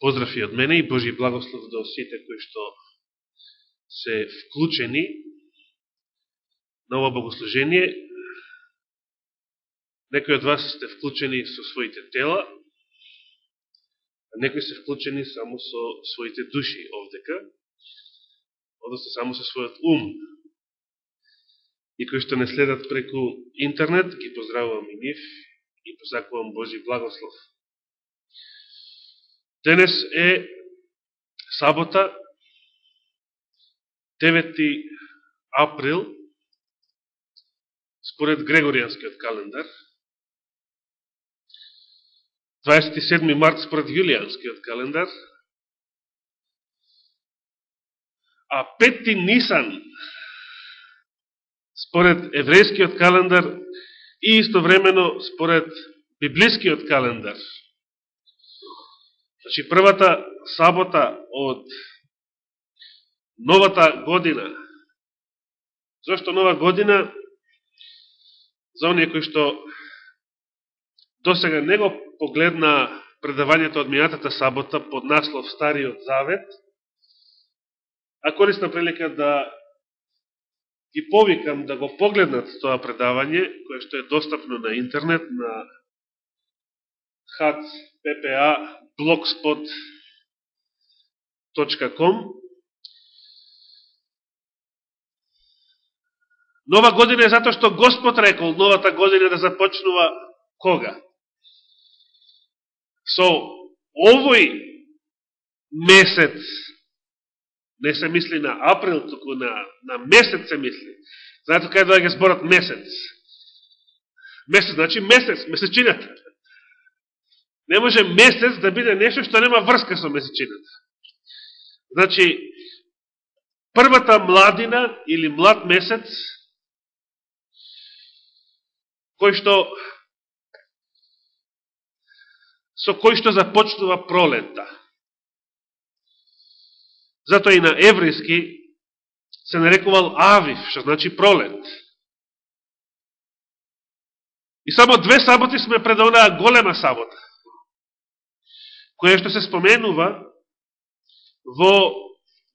Поздрав и од мене и Божи благослов до сите кои што се вклучени на ова богослужение. Некои од вас сте вклучени со своите тела, а некои се вклучени само со своите души овдека, односно само со својот ум. И кои што не следат преку интернет, ги поздравувам и нив и посакувам Божи благослов. Денес е сабота, 9 април, според Грегоријанскиот календар, 27 март според Јулијанскиот календар, а 5 Нисан според еврејскиот календар и истовремено според библискиот календар – Значи, првата сабота од новата година. Зошто нова година? За оние кои што до сега не го погледна предавањето од минатата сабота под наслов Стариот Завет, а корисна прилика да ги повикам да го погледнат тоа предавање, кое што е достапно на интернет, на кат ppa blogspot.com. Нова година е затоа што Господ рекол новата година да започнува кога? Со овој месец, не се мисли на април, туку на, на месец се мисли. Знаете кај доаѓа зборат месец? Месец значи месец, месечината. Не може месец да биде нешто што нема врска со месечината. Значи, првата младина или млад месец, кој што со кој што започнува пролета. Затоа и на еврейски се нарекувал Авив, што значи пролет. И само две саботи сме пред онаа голема сабота која што се споменува во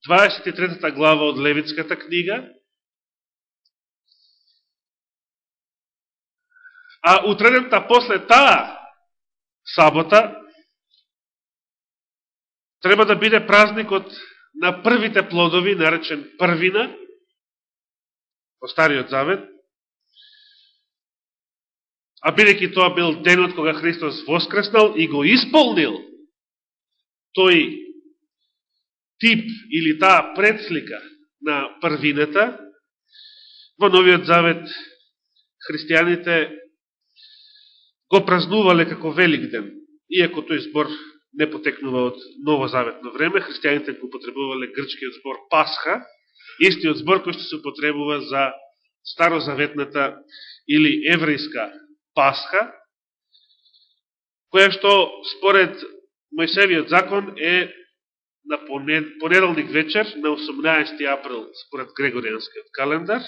23 глава од Левитската книга, а утредента после таа сабота треба да биде празникот на првите плодови, наречен првина, во Стариот Завет, а бидеќи тоа бил денот кога Христос воскреснал и го исполнил тој тип или таа предслика на првината, во Новиот Завет христијаните го празнувале како Велик ден, иако тој збор не потекнува од новозаветно време, христијаните го потребувале грчкиот збор Пасха, истиот збор кој што се потребува за старозаветната или еврејска Пасха, која што според Мојсевиот закон е на понеделник вечер, на 18 април, според Грегоријанскиот календар.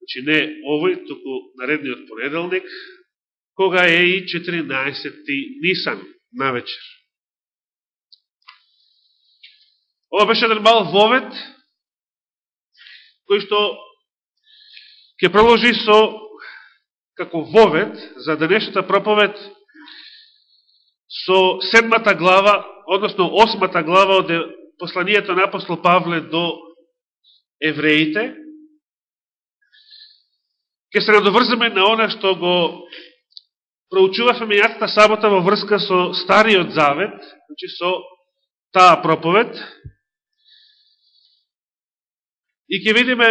Значи не овој, туку наредниот понеделник, кога е и 14 Нисан на вечер. Ова беше еден мал вовет, кој што ќе проложи со како вовет за денешната проповед со седмата глава, односно осмата глава од посланието на апостол Павле до евреите, ќе се надоврзаме на она што го проучувавме мејатата сабота во врска со Стариот Завет, значи со таа проповед, и ќе видиме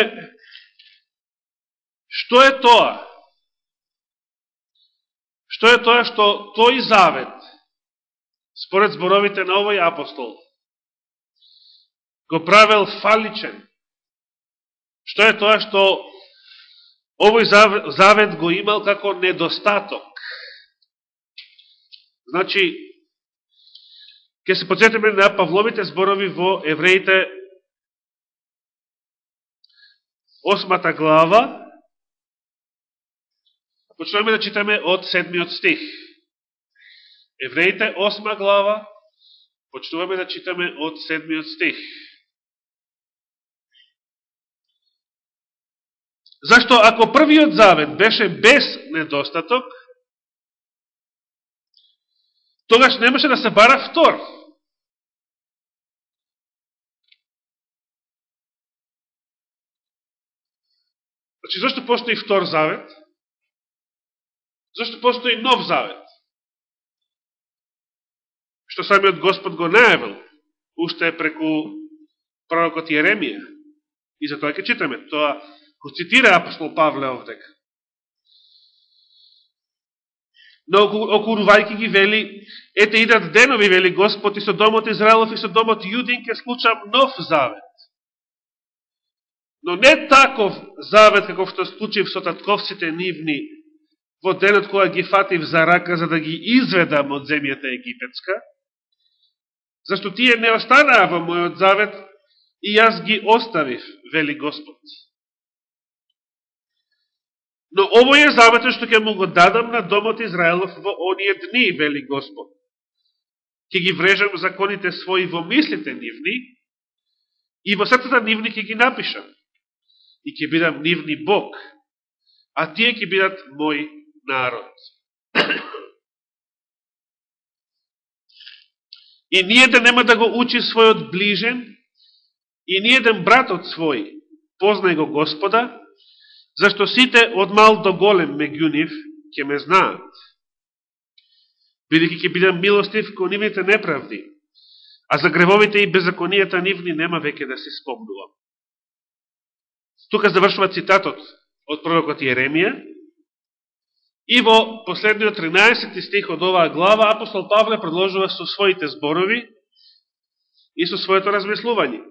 што е тоа, што е тоа што тој завет според зборовите на овој апостол, го правил фаличен. Што е тоа што овој завет го имал како недостаток? Значи, ќе се подсетиме на Павловите зборови во Евреите осмата глава, почнеме да читаме од седмиот стих. Евреите, 8 глава, почнуваме да читаме од 7 стих. Зашто ако првиот завет беше без недостаток, тогаш немаше да се бара втор. Значи, зашто постои втор завет? Зашто постои нов завет? Што самиот Господ го најавил, уште преку пророкот Јеремија. И за тоа ќе читаме. Тоа го цитира апостол Павле овдека. Но окурувајки ги вели, ете идат денови, вели Господ, и со домот Израелов и со домот Јудин ке случам нов завет. Но не таков завет каков што случив со татковците нивни во денот кога ги фатив за рака за да ги изведам од земјата египетска, зашто тие не останаа во мојот завет и јас ги оставив, вели Господ. Но овој е заветот што ќе му го дадам на домот Израелов во оние дни, вели Господ. Ке ги врежам законите своји во мислите нивни и во срцата нивни ќе ги напишам. И ќе бидам нивни Бог, а тие ќе бидат мој народ. И ниједен да нема да го учи својот ближен, и ниједен да братот свој познај го Господа, Зашто сите од мал до голем меѓу нив ќе ме знаат. Бидеќи ќе бидам милостив кон нивните неправди, а за гревовите и беззаконијата нивни нема веќе да се спомнувам. Тука завршува цитатот од пророкот Јеремија и во последниот 13 стих од оваа глава апостол Павле предложува со своите зборови и со своето размислување.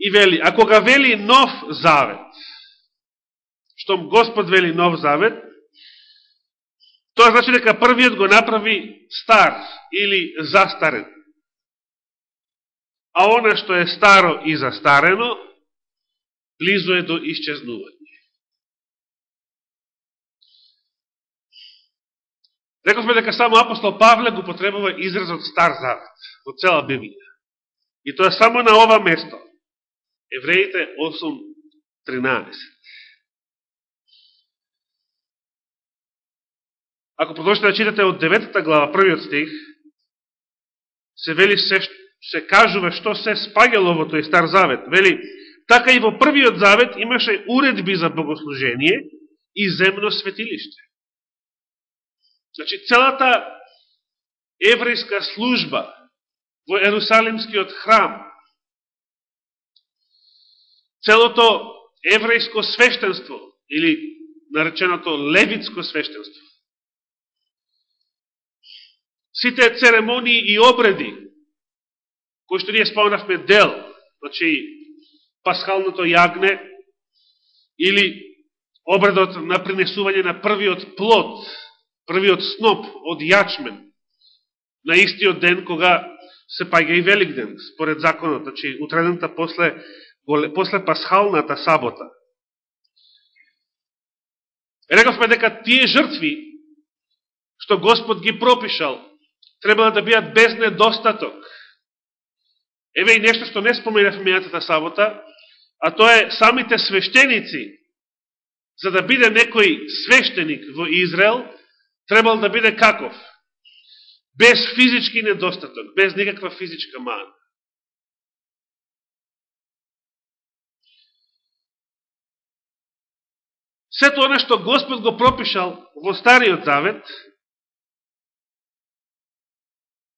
И вели, ако кога вели нов завет, штом Господ вели нов завет, тоа значи дека првиот го направи стар или застарен. А она што е старо и застарено, близо е до исчезнување. Рековме дека само апостол Павле го потребува изразот Стар Завет во цела Библија. И тоа само на ова место. Евреите 8.13. Ако продолжите да читате од 9 глава, првиот стих, се вели се, се кажува што се спагало во тој Стар Завет. Вели, така и во првиот Завет имаше уредби за богослужение и земно светилиште. Значи, целата еврејска служба во Ерусалимскиот храм, целото еврејско свештенство, или нареченото левитско свештенство, сите церемонии и обреди, кои што ние спомнавме дел, значи пасхалното јагне, или обредот на принесување на првиот плод, првиот сноп од јачмен, на истиот ден кога се паѓа и Великден, според законот, значи утредента после, после пасхалната сабота. Рековме дека тие жртви, што Господ ги пропишал, требало да бидат без недостаток. Еве и нешто што не споменав мејатата сабота, а тоа е самите свештеници, за да биде некој свештеник во Израел, требало да биде каков? Без физички недостаток, без никаква физичка мана. Сето оно што Господ го пропишал во Стариот Завет,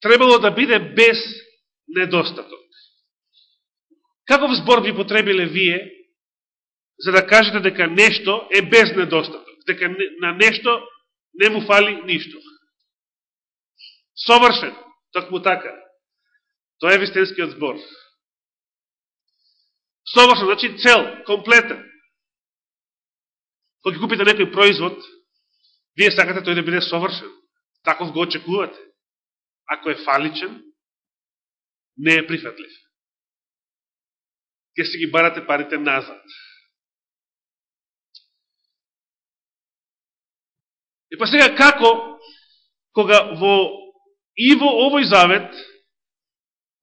требало да биде без недостаток. Каков збор би потребиле вие за да кажете дека нешто е без недостаток, дека на нешто не му фали ништо. Совршен, токму така. Тоа е вистинскиот збор. Совршен, значи цел, комплетен. Кога купите некој производ, вие сакате тој да биде совршен. Таков го очекувате ако е фаличен, не е прифатлив. Ке си ги барате парите назад. И па сега како кога во и во овој завет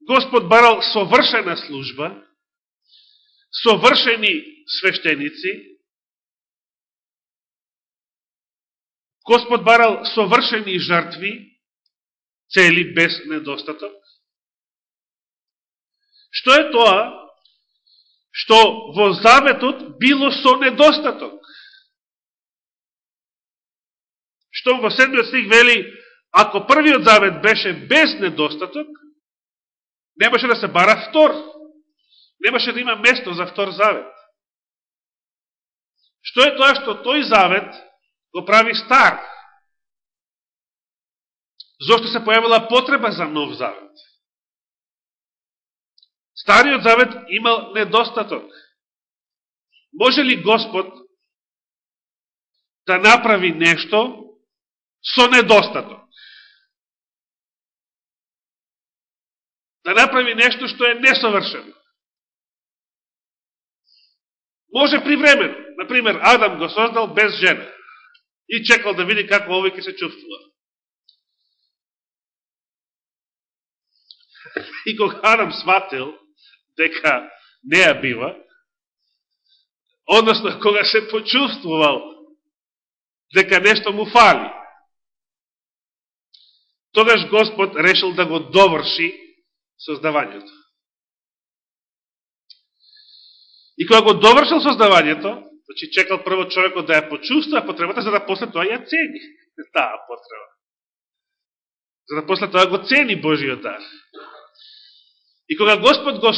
Господ барал совршена служба, совршени свештеници, Господ барал совршени жртви, цели без недостаток. Што е тоа? Што во заветот било со недостаток. Што во седмиот стих вели, ако првиот завет беше без недостаток, немаше да се бара втор. Немаше да има место за втор завет. Што е тоа што тој завет го прави стар? Зошто се појавила потреба за нов завет? Стариот завет имал недостаток. Може ли Господ да направи нешто со недостаток? Да направи нешто што е несовршено? Може привремено. Например, Адам го создал без жена и чекал да види како овој ќе се чувствува. И кога Адам сватил дека не ја бива, односно кога се почувствувал дека нешто му фали, тогаш Господ решил да го доврши создавањето. И кога го довршил создавањето, значи чекал прво човекот да ја почувствува потребата, за да после тоа ја цени таа потреба. За да после тоа го цени Божиот дар. И кога Господ го,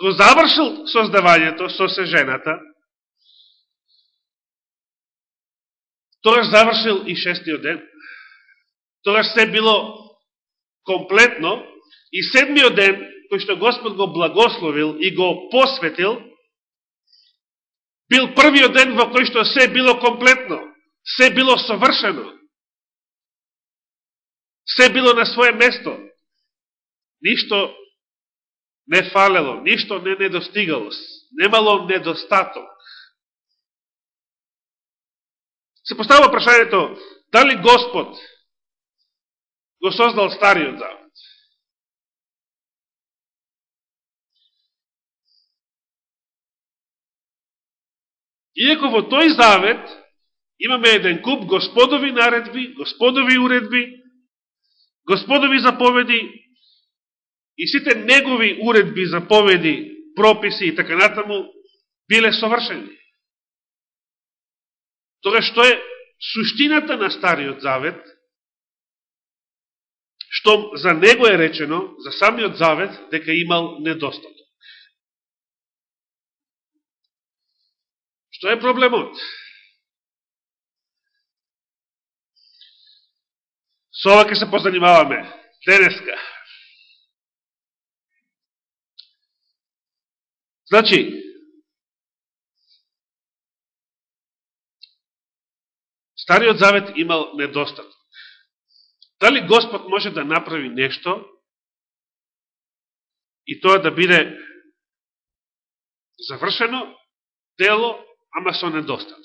го завршил создавањето со се жената, тогаш завршил и шестиот ден. Тогаш се било комплетно и седмиот ден, кој што Господ го благословил и го посветил, бил првиот ден во кој што се било комплетно, се било совршено, се било на свое место, ништо не фалело, ништо не недостигало, немало недостаток. Се поставува прашањето, дали Господ го создал Стариот Завет? Иако во тој завет имаме еден куп господови наредби, господови уредби, господови заповеди и сите негови уредби, заповеди, прописи и така натаму биле совршени. Тога што е суштината на Стариот Завет, што за него е речено, за самиот Завет, дека имал недостаток. Што е проблемот? Со ова ке се позанимаваме денеска. Значи, Стариот Завет имал недостаток. Дали Господ може да направи нешто и тоа да биде завршено дело ама со недостаток.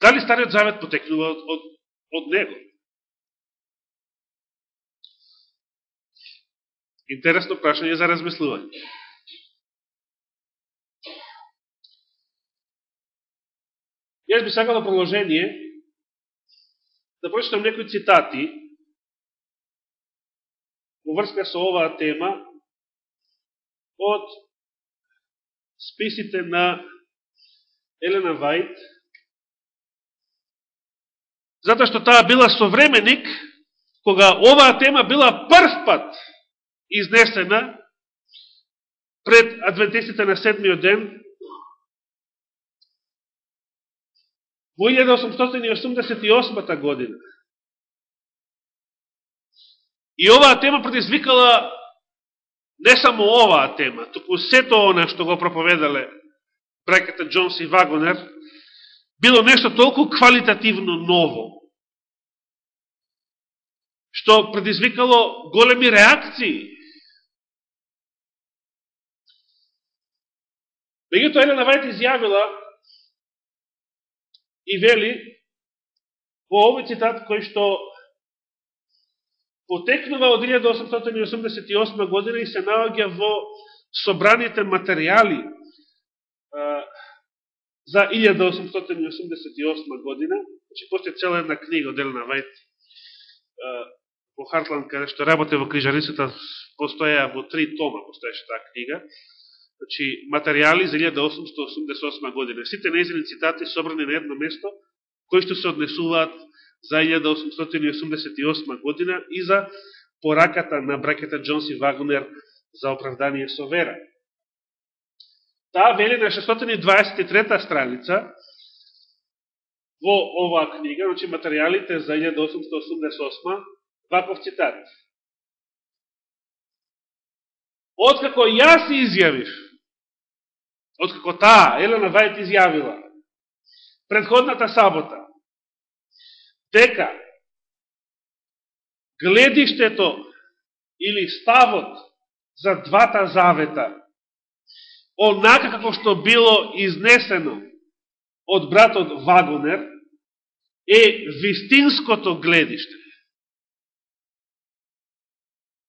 Дали Стариот Завет потекнува од, од, од него? Интересно прашање за размислување. Јас би сакал на продолжение да прочитам некои цитати во врска со оваа тема од списите на Елена Вајт, затоа што таа била современик, кога оваа тема била прв пат изнесена пред адвентистите на седмиот ден, во 1888 година. И оваа тема предизвикала не само оваа тема, туку сето она што го проповедале браката Джонс и Вагонер, било нешто толку квалитативно ново, што предизвикало големи реакции. Меѓуто Елена Вајт изјавила и вели во овој цитат кој што потекнува од 1888 година и се наоѓа во собраните материјали за 1888 година, значи постои цела една книга од Елена Вајт во Хартланд, каде што работе во крижарицата, постоја во три тома, постоеше таа книга, значи материјали за 1888 година. Сите незини цитати собрани на едно место, кои што се однесуваат за 1888 година и за пораката на бракета Джонс и Вагнер за оправдание со вера. Таа вели на 623 страница во оваа книга, значи материјалите за 1888, ваков цитат. Откако јас изјавив, откако таа, Елена Вајт изјавила, предходната сабота, дека гледиштето или ставот за двата завета, онака како што било изнесено од братот Вагонер, е вистинското гледиште.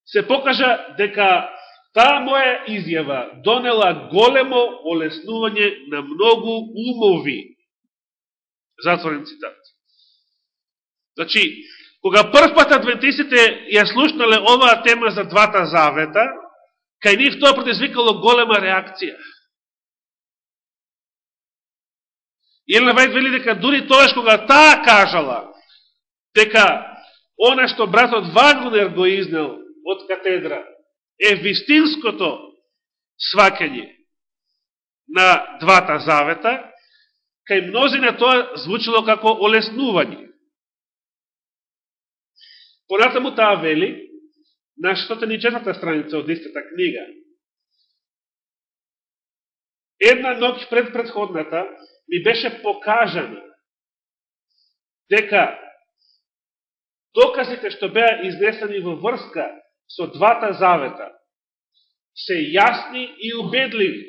Се покажа дека таа моја изјава донела големо олеснување на многу умови. Затворен цитат. Значи, кога првпат адвентистите ја слушнале оваа тема за двата завета, кај нив тоа предизвикало голема реакција. Елена Вајд вели дека дури тоаш кога таа кажала дека она што братот Вагнер го изнел од катедра е вистинското свакање на двата завета, кај мнозина тоа звучило како олеснување. Понатаму таа вели, на 104 страница од истата книга, една ноќ пред предходната, ми беше покажана дека доказите што беа изнесени во врска со двата завета се јасни и убедливи.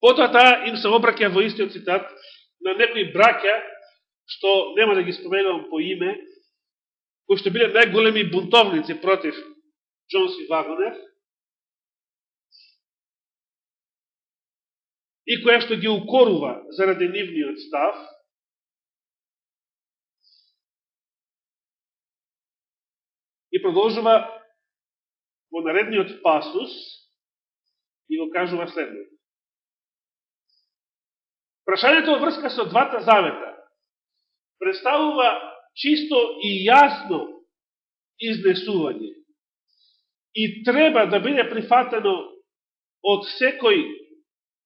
Потоа таа им се обраќа во истиот цитат на некои браќа, што нема да ги споменувам по име, кои што биле најголеми бунтовници против Джонс и Вагонер, и која што ги укорува заради нивниот став, и продолжува во наредниот пасус и го кажува следното. Прашањето во врска со двата завета представува чисто и јасно изнесување и треба да биде прифатено од секој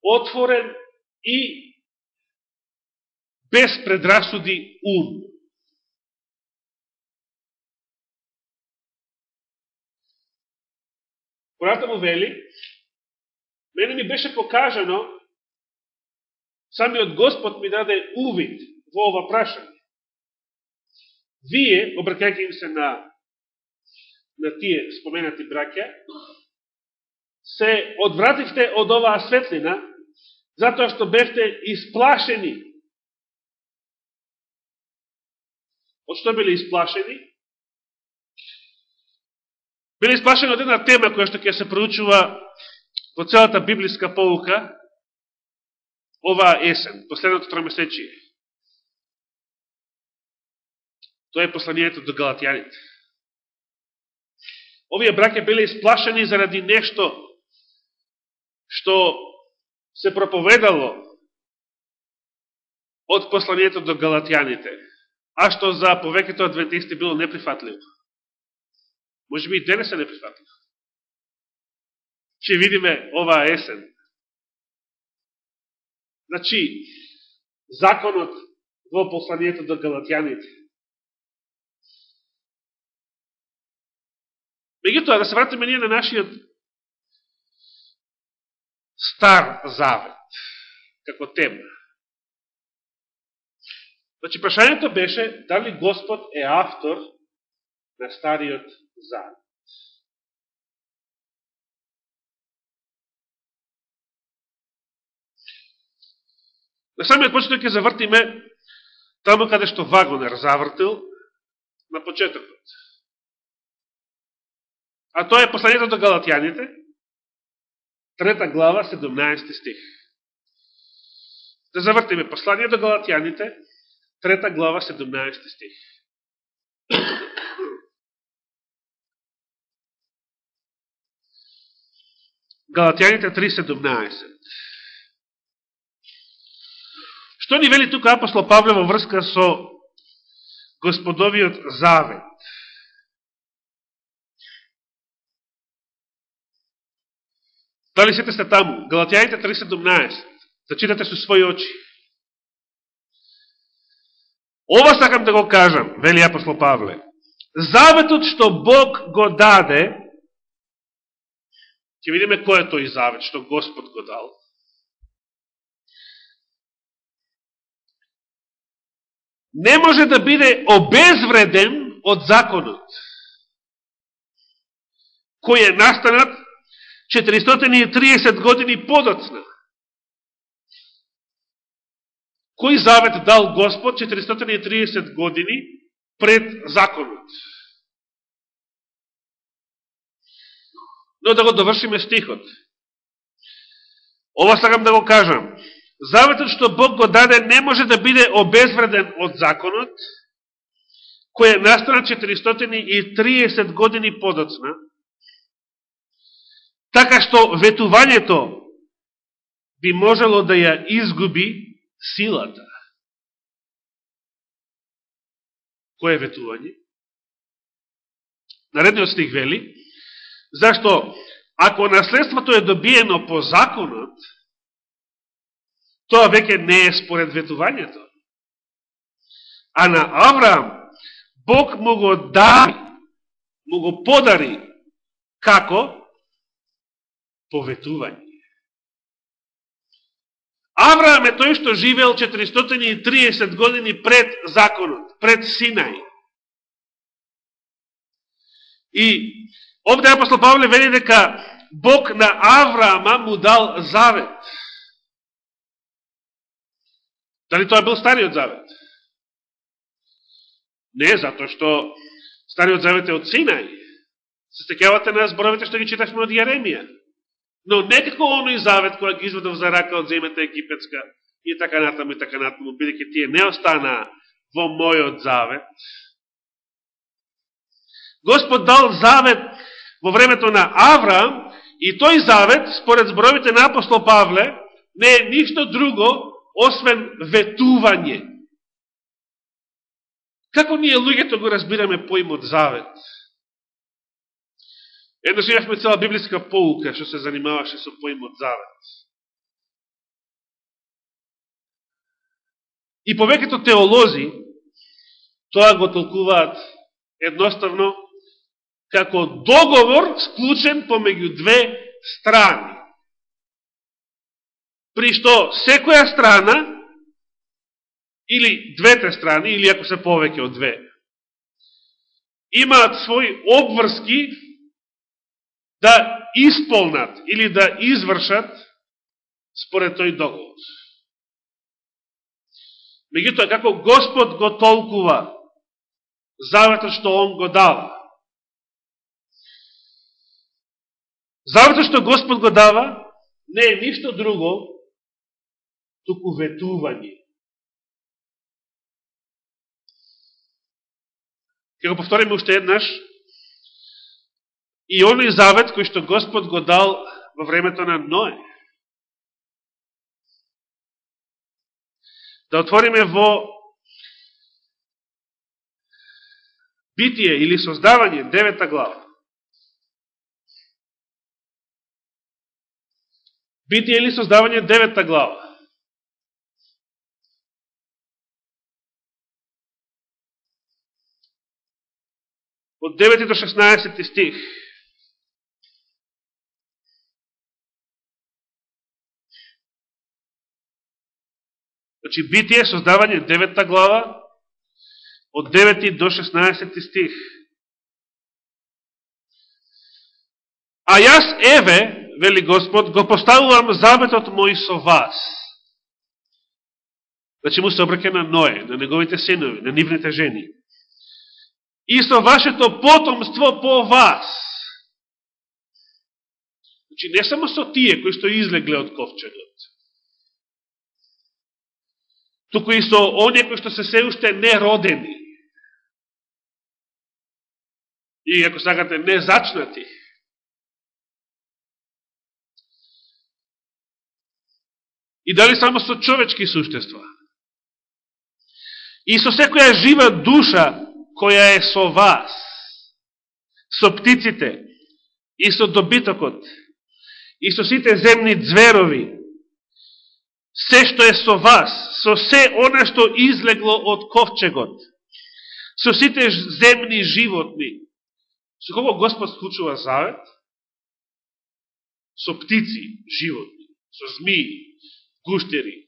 отворен и без предрасуди ум. Понатаму вели, мене ми беше покажано, самиот Господ ми даде увид во ова прашање. Вие, обркајќи им се на, на тие споменати браќа, се одвративте од оваа светлина, затоа што бевте исплашени. Од што биле исплашени? Биле исплашени од една тема која што ќе се проучува во целата библиска полука оваа есен, последното тромесечие. Тоа е посланието до галатјаните. Овие браке биле исплашени заради нешто што се проповедало од посланието до галатјаните, а што за повеќето адвентисти било неприфатливо. Може би и денес е неприфатливо. Че видиме оваа есен. Значи, законот во посланието до галатјаните. Меѓутоа, да се вратиме ние на нашиот Стар Завет, како тема. Значи, прашањето беше дали Господ е автор на Стариот Завет. На самиот почеток ќе завртиме таму каде што Вагонер завртил на почетокот. А тоа е посланието до Галатјаните, трета глава, 17 стих. Да завртиме Послание до Галатјаните, трета глава, 17 стих. Галатјаните 3.17. Што ни вели тука апостол Павле во врска со господовиот завет? Дали сете сте таму? Галатјаните 3.17. Да читате со своји очи. Ова сакам да го кажам, вели апостол Павле. Заветот што Бог го даде, ќе видиме кој е тој завет што Господ го дал. Не може да биде обезвреден од законот, кој е настанат 430 години подоцна. Кој завет дал Господ 430 години пред законот? Но да го довршиме стихот. Ова сакам да го кажам. Заветот што Бог го даде не може да биде обезвреден од законот, кој е настана 430 години подоцна, така што ветувањето би можело да ја изгуби силата. Кој е ветување? Наредниот стих вели, Зашто, ако наследството е добиено по законот, тоа веќе не е според ветувањето. А на Авраам, Бог му го дари, му го подари, како? поветување. Авраам е тој што живеел 430 години пред законот, пред Синај. И Овде апостол Павле вели дека Бог на Авраама му дал завет. Дали тоа бил Стариот завет? Не, затоа што Стариот завет е од Синај. Се стекавате на зборовите што ги читахме од Јеремија. Но не како оној завет која ги изведов за рака од земјата египетска и така натаму и така натаму, бидеќи тие не остана во мојот завет. Господ дал завет во времето на Авраам и тој завет, според зборовите на апостол Павле, не е ништо друго, освен ветување. Како ние луѓето го разбираме поимот завет? Едно имавме цела библиска поука што се занимаваше со поимот завет. И повеќето теолози тоа го толкуваат едноставно како договор склучен помеѓу две страни. При што секоја страна, или двете страни, или ако се повеќе од две, имаат своји обврски да исполнат или да извршат според тој договор. Меѓутоа, како Господ го толкува заветот што Он го дава, Заветот што Господ го дава, не е ништо друго, туку ветување. Ке го повториме уште еднаш, и оној завет кој што Господ го дал во времето на Ное. Да отвориме во Битие или Создавање, девета глава. Битие или создавање деветта глава. Од 9 до 16 стих. Значи, битие, создавање, девета глава, од 9 до 16 значи, стих. А јас, еве, вели Господ, го поставувам заметот мој со вас. Значи му се обраке на Ное, на неговите синови, на нивните жени. И со вашето потомство по вас. Значи не само со тие кои што излегле од ковчегот, туку и со оние кои што се се уште неродени. И ако сакате не зачнати. И дали само со човечки суштества. И со секоја жива душа која е со вас, со птиците, и со добитокот, и со сите земни зверови, се што е со вас, со се оно што излегло од ковчегот, со сите земни животни, со кого Господ склучува завет? Со птици, животни, со змии, гуштери.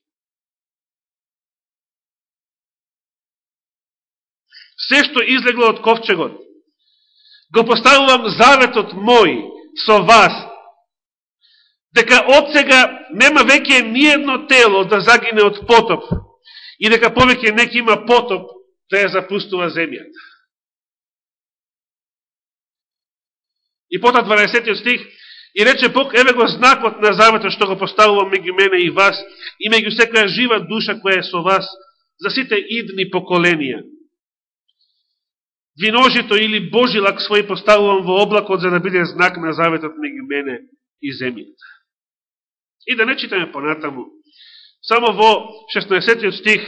Се што излегло од ковчегот, го поставувам заветот мој со вас, дека од сега нема веќе ниедно тело да загине од потоп и дека повеќе неки има потоп да ја запустува земјата. И пота 12 стих и рече Бог, еве го знакот на заветот што го поставувам меѓу мене и вас и меѓу секоја жива душа која е со вас за сите идни поколенија. Виножито или Божилак свој поставувам во облакот за да биде знак на заветот меѓу мене и земјата. И да не читаме понатаму. Само во 16 стих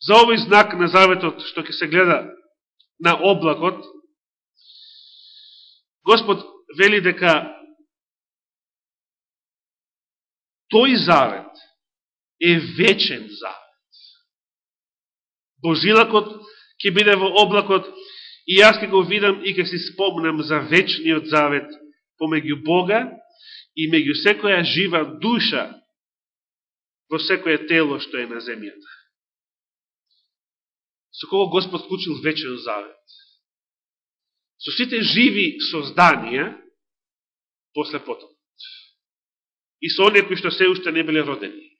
за овој знак на заветот што ќе се гледа на облакот, Господ вели дека тој завет е вечен завет. Божилакот ќе биде во облакот и јас ќе го видам и ќе си спомнам за вечниот завет помеѓу Бога и меѓу секоја жива душа во секое тело што е на земјата. Со кого Господ склучил вечен завет? Со сите живи созданија после потоп. И со оние кои што се уште не биле родени.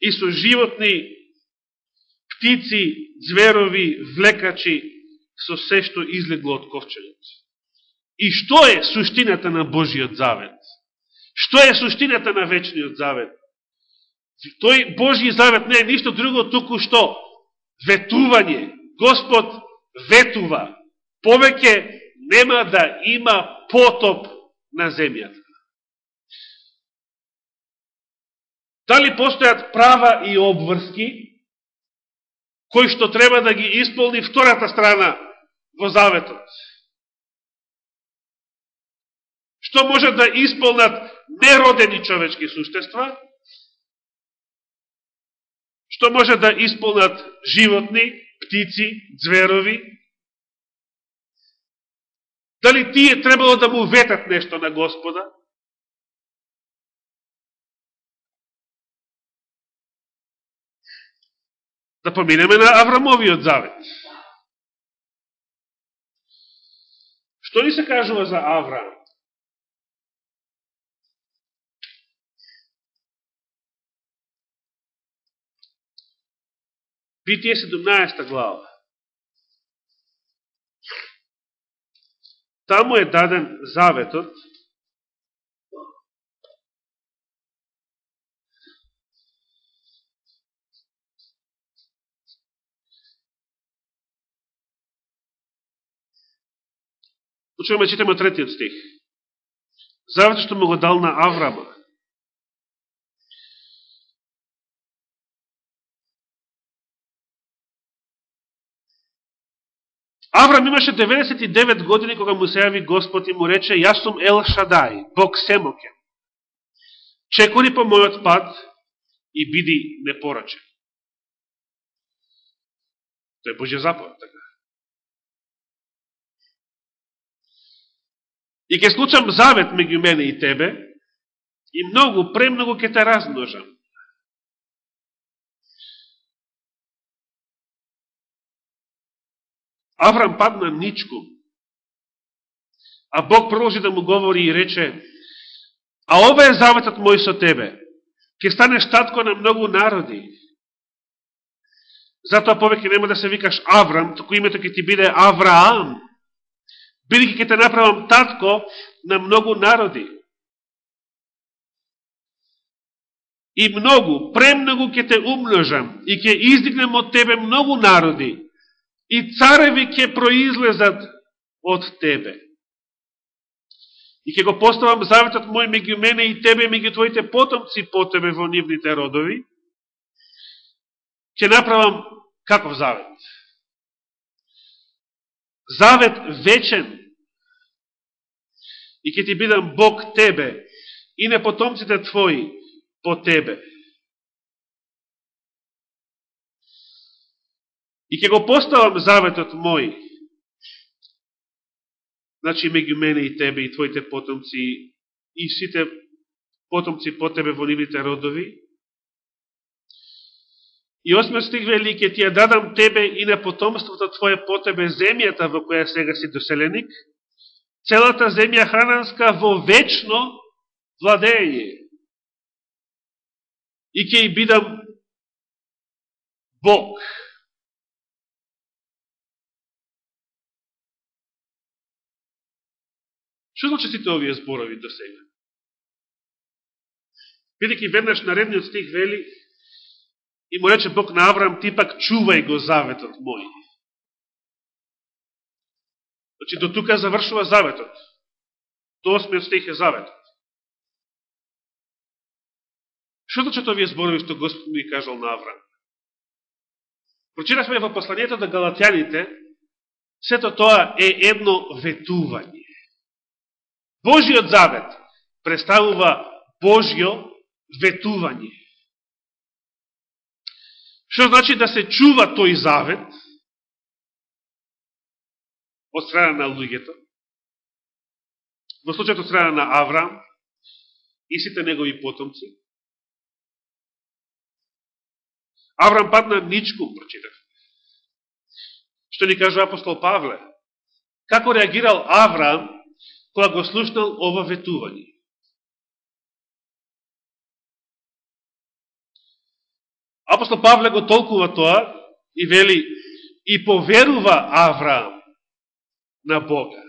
И со животни, птици, зверови, влекачи, со се што излегло од ковчегот. И што е суштината на Божиот завет? Што е суштината на вечниот завет? Тој Божи завет не е ништо друго, туку што ветување. Господ ветува. Повеќе нема да има потоп на земјата. Дали постојат права и обврски, кои што треба да ги исполни втората страна во заветот? што може да исполнат неродени човечки суштества, што може да исполнат животни, птици, зверови, дали тие требало да му ветат нешто на Господа? Да поминеме на Аврамовиот завет. Што ни се кажува за Авраам? Битие 17 глава. Таму е даден заветот Почуваме, читаме третиот стих. Заветот што му го дал на Аврама. Аврам имаше 99 години кога му се јави Господ и му рече, јас сум Ел Шадај, Бог Семоке. Чекори по мојот пат и биди непорачен. Тоа е Божја заповед, така. И ке случам завет меѓу мене и тебе, и многу, премногу ке те размножам. Аврам падна ничку. А Бог продолжи да му говори и рече, а ова е заветот мој со тебе. Ке станеш татко на многу народи. Затоа повеќе нема да се викаш Аврам, току името ќе ти биде Авраам. Бидеќи ќе те направам татко на многу народи. И многу, премногу ќе те умножам и ќе издигнем од тебе многу народи и цареви ќе произлезат од тебе. И ќе го поставам заветот мој меѓу мене и тебе, меѓу твоите потомци по тебе во нивните родови. Ќе направам каков завет? Завет вечен. И ќе ти бидам Бог тебе и на потомците твои по тебе. И ќе го поставам заветот мој, значи меѓу мене и тебе и твоите потомци и сите потомци по тебе во нивните родови. И осме стих вели, ќе ти ја дадам тебе и на потомството твое по тебе земјата во која сега си доселеник, целата земја хрананска во вечно владење. И ќе и бидам Бог. Што значи сите овие зборови до сега? Бидеќи веднаш наредниот стих вели и му рече Бог на Аврам ти пак чувај го заветот мој. Значи, до тука завршува заветот. До осмиот стих е заветот. Што значат овие зборови што Господ ми кажал на Авраам? Прочитавме во посланието на Галатјаните, сето тоа е едно ветување. Божиот завет представува Божјо ветување. Што значи да се чува тој завет од страна на луѓето, во случајот од страна на Авраам и сите негови потомци. Авраам падна ничку, прочитав. Што ни кажува апостол Павле? Како реагирал Авраам кога го слушнал ова ветување. Апостол Павле го толкува тоа и вели и поверува Авраам на Бога.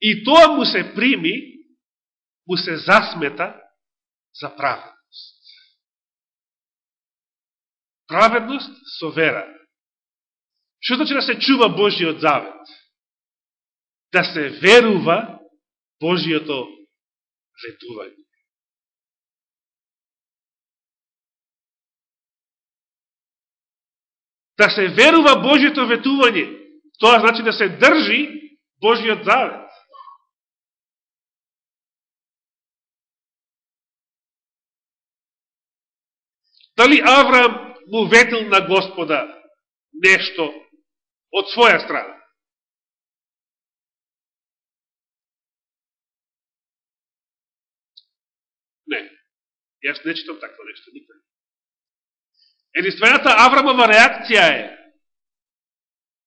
И тоа му се прими, му се засмета за праведност. Праведност со вера. Што значи да се чува Божиот завет? да се верува Божиото ветување. Да се верува Божјето ветување, тоа значи да се држи Божиот завет. Дали Авраам му ветил на Господа нешто од своја страна? Не. Јас не читам такво нешто, никој. Единствената Аврамова реакција е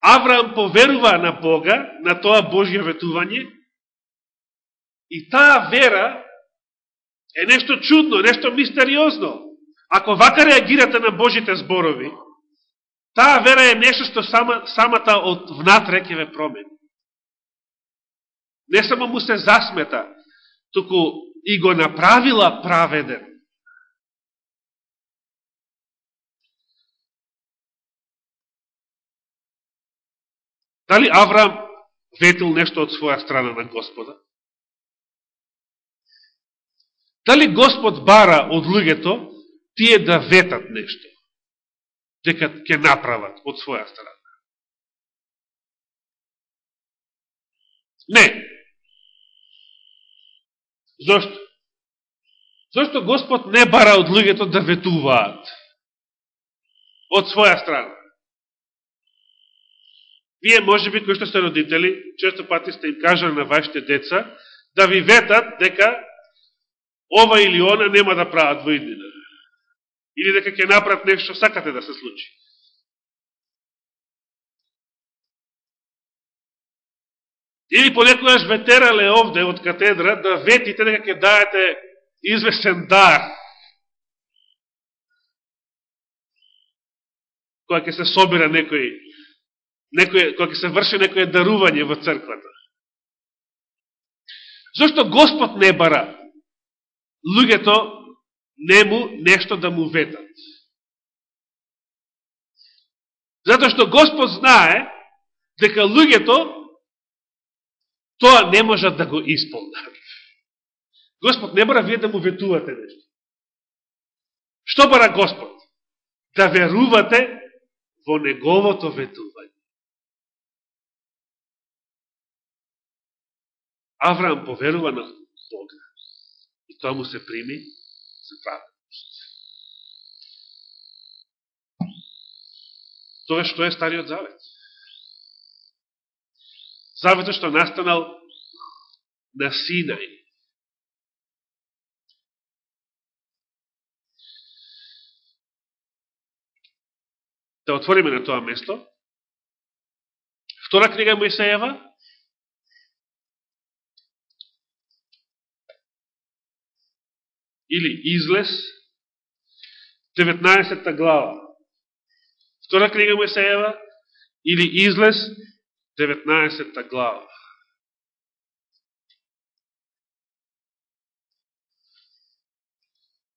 Авраам поверува на Бога, на тоа Божје ветување и таа вера е нешто чудно, нешто мистериозно. Ако вака реагирате на Божите зборови, таа вера е нешто што сама, самата од внатре ќе ве промени. Не само му се засмета, туку и го направила праведен. Дали Авраам ветил нешто од своја страна на Господа? Дали Господ бара од луѓето тие да ветат нешто, дека ќе направат од своја страна? Не. Зошто? Зошто Господ не бара од луѓето да ветуваат од своја страна? Вие, може би, кои што сте родители, често пати сте им кажали на вашите деца, да ви ветат дека ова или она нема да прават во иднина. Или дека ќе направат нешто сакате да се случи. Или понекојаш ветерале овде од катедра да ветите дека ќе даете известен дар. Кога ќе се собира некој, некој кога ќе се врши некое дарување во црквата. Зошто Господ не бара луѓето нему нешто да му ветат? Затоа што Господ знае дека луѓето тоа не можат да го исполнат. Господ не бара вие да му ветувате нешто. Што бара Господ? Да верувате во Неговото ветување. Авраам поверува на Бога и тоа му се прими за праведност. Тоа што е Стариот Завет? Заветот што настанал на Синај. Да отвориме на тоа место. Втора книга Моисеева. Или Излез. 19 глава. Втора книга Моисеева. Или Излез. 19 глава.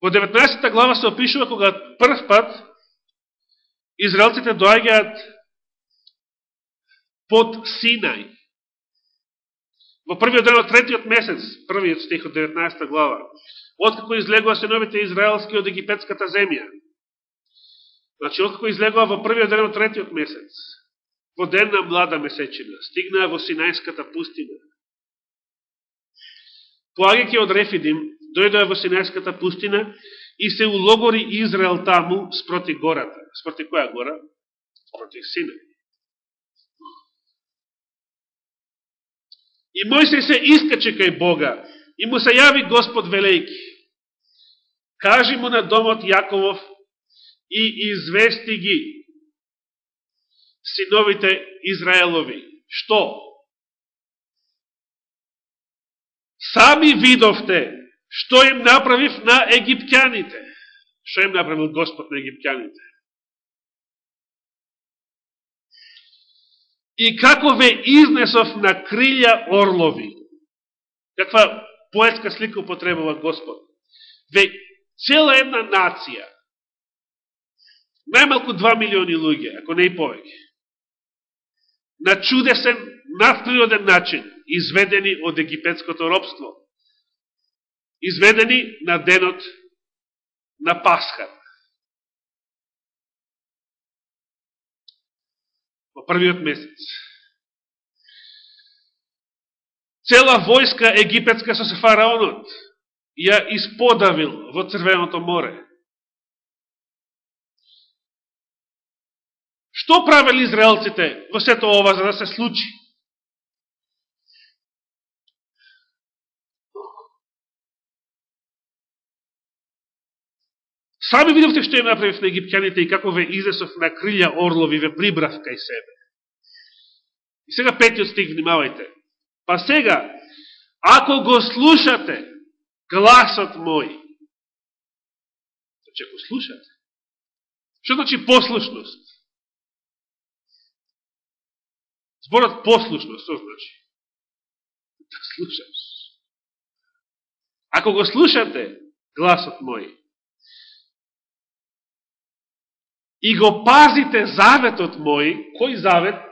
Во 19 глава се опишува кога прв пат израелците доаѓаат под Синај. Во првиот ден од третиот месец, првиот стих од 19 глава, откако излегува синовите израелски од египетската земја. Значи, откако излегува во првиот ден од третиот месец, во ден на млада месечина, стигнаа во Синајската пустина. Поагајќи од Рефидим, дојдоа во Синајската пустина и се улогори Израел таму спроти гората. Спроти која гора? Спроти Синај. И Мојсей се искаче кај Бога и му се јави Господ велејки. Кажи му на домот Јаковов и извести ги синовите Израелови. Што? Сами видовте што им направив на египтјаните. Што им направил Господ на египтјаните? И како ве изнесов на крилја орлови. Каква поетска слика употребува Господ. Ве цела една нација, најмалку 2 милиони луѓе, ако не и повеќе, на чудесен, надприроден начин, изведени од египетското робство. Изведени на денот на Пасха. Во првиот месец. Цела војска египетска со фараонот ја исподавил во Црвеното море. Што правили израелците во сето ова за да се случи? Сами видовте што им направив на египтјаните и како ве изесов на крилја орлови ве прибрав кај себе. И сега петиот стих, внимавајте. Па сега, ако го слушате гласот мој, значи ако слушате, што значи послушност? Зборот послушност. што значи? Да слушаш. Ако го слушате, гласот мој, и го пазите заветот мој, кој завет,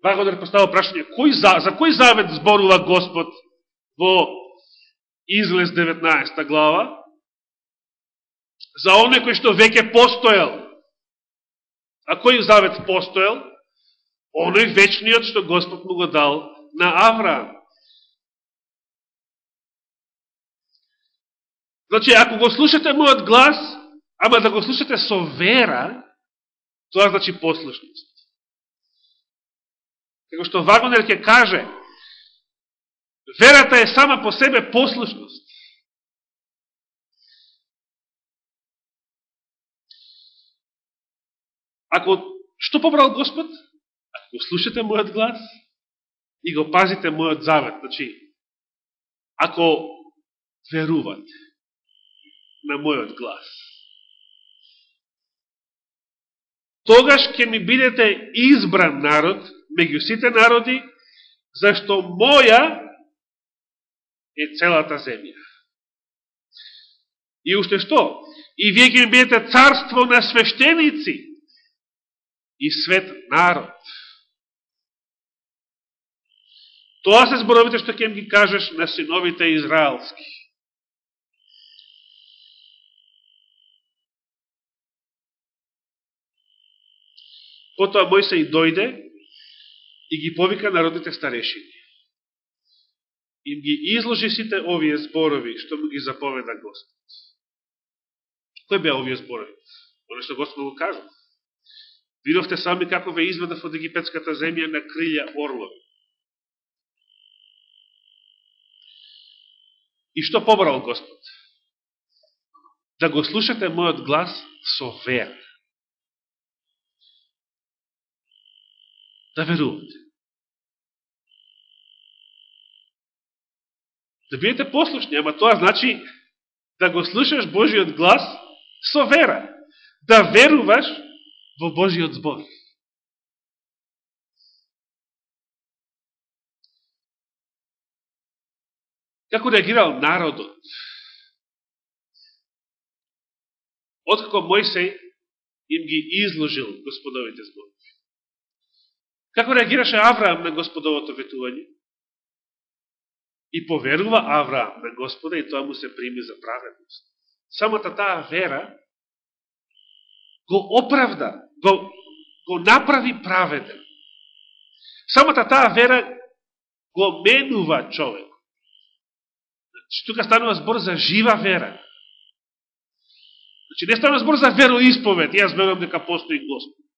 Вагодар поставил прашање, кој, за, за кој завет зборува Господ во Излез 19 глава? За оне кој што веќе постоел. А кој завет постоел? оној вечниот што Господ му го дал на Авраам. Значи, ако го слушате мојот глас, ама да го слушате со вера, тоа значи послушност. Како што Вагонер ќе каже, верата е сама по себе послушност. Ако, што побрал Господ? Ако слушате мојот глас, и го пазите мојот завет. Значи, ако верувате на мојот глас, тогаш ќе ми бидете избран народ меѓу сите народи, зашто моја е целата земја. И уште што? И вие ќе ми бидете царство на свештеници и свет народ. Тоа се зборовите што ќе ги кажеш на синовите израелски. Потоа Мојсей дојде и ги повика народните старешини. Им ги изложи сите овие зборови што му ги заповеда Господ. Кој беа овие зборови? Оно што Господ го кажа. Видовте сами како ве изведав од египетската земја на крилја орлови. И што побрал Господ? Да го слушате мојот глас со вера. Да верувате. Да бидете послушни, ама тоа значи да го слушаш Божиот глас со вера. Да веруваш во Божиот збор. Како реагирал народот? Откако Мојсей им ги изложил господовите збори. Како реагираше Авраам на господовото ветување? И поверува Авраам на Господа и тоа му се прими за праведност. Самата таа вера го оправда, го, го направи праведен. Самата таа вера го менува човек. Значи, тука станува збор за жива вера. Значи, не станува збор за вероисповед. Јас верувам дека постои Господ.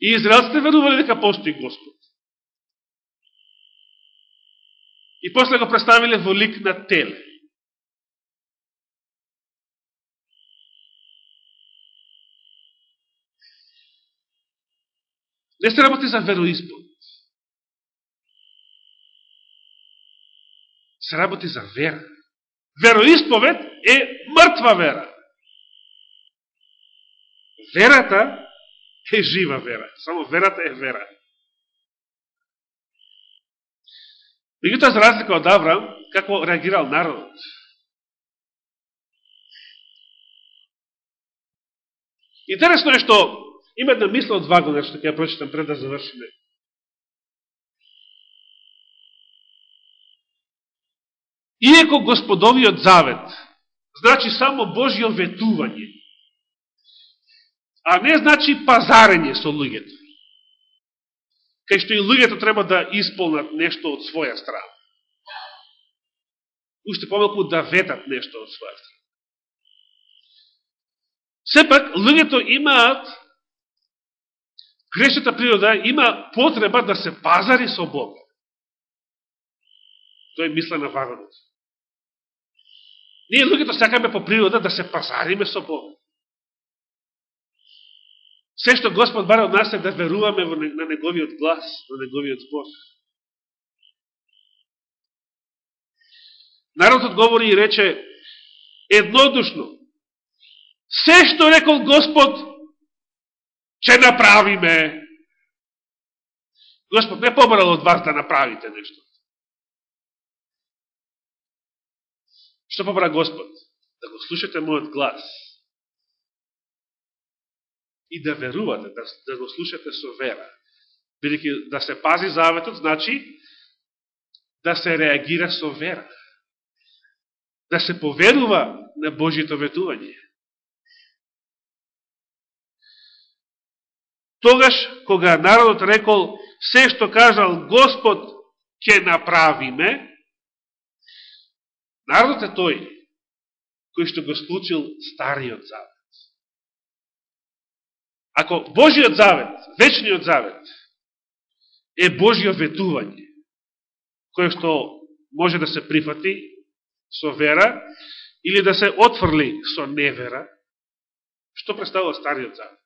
И израелците верували дека постои Господ. И после го представиле во лик на теле. Не се работи за вероисповед. се работи за вера. Вероисповед е мртва вера. Верата е жива вера. Само верата е вера. Меѓутоа, за разлика од Авраам, како реагирал народот? Интересно е што има една мисла од Вагонер, што ќе ја прочитам пред да завршиме Иеко Господовиот завет, значи само Божјо ветување, а не значи пазарење со луѓето. Кај што и луѓето треба да исполнат нешто од своја страна. Уште помалку да ветат нешто од своја страна. Сепак, луѓето имаат грешната природа, има потреба да се пазари со Бога. Тој мисла на вагонот. Ние луѓето сакаме по природа да се пазариме со Бог. Се што Господ бара од нас е да веруваме на Неговиот глас, на Неговиот збор. Народот говори и рече еднодушно. Се што рекол Господ, ќе направиме. Господ не побарал од вас да направите нешто. Што побара Господ? Да го слушате мојот глас. И да верувате, да, да го слушате со вера. Бидеќи да се пази заветот, значи да се реагира со вера. Да се поверува на Божието ветување. Тогаш, кога народот рекол, се што кажал Господ, ќе направиме, Народот е тој кој што го случил Стариот Завет. Ако Божиот Завет, Вечниот Завет, е Божио ветување, кое што може да се прифати со вера или да се отфрли со невера, што представува Стариот Завет?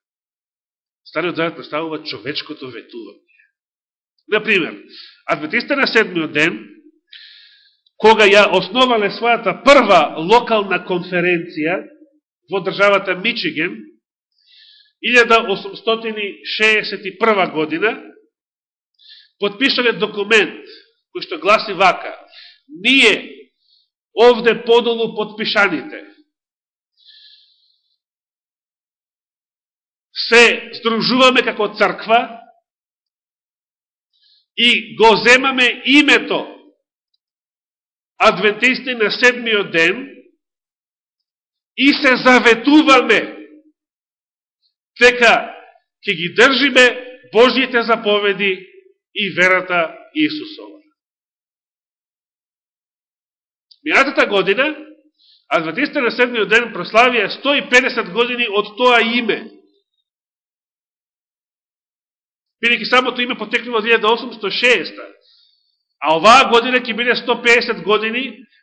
Стариот завет представува човечкото ветување. Например, адвентиста на седмиот ден, кога ја основале својата прва локална конференција во државата Мичиген, 1861 година, подпишале документ кој што гласи вака. Ние, овде подолу подпишаните, се здружуваме како црква и го земаме името адвентисти на седмиот ден и се заветуваме дека ќе ги држиме Божјите заповеди и верата Исусова. Минатата година, Адвентиста на седмиот ден прославија 150 години од тоа име. Бидеќи самото име потекнува од 1860 А оваа година ќе биде 150 години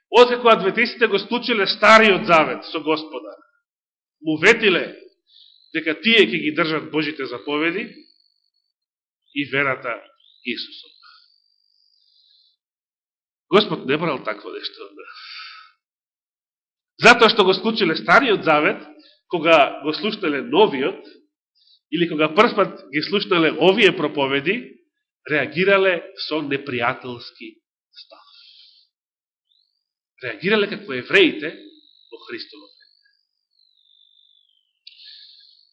откако адвентистите го склучиле Стариот Завет со Господа. Му ветиле дека тие ќе ги држат Божите заповеди и верата Исусов. Господ не брал такво нешто од нас. Затоа што го склучиле Стариот Завет, кога го слушнале Новиот, или кога првпат ги слушнале овие проповеди, реагирале со непријателски став. Реагирале како евреите во Христово време.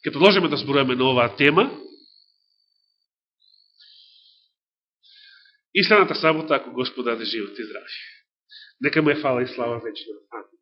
Ке продолжиме да зборуваме на оваа тема. И следната сабота, ако Господ даде живот и здрави. Нека му е фала и слава вечно. Амин.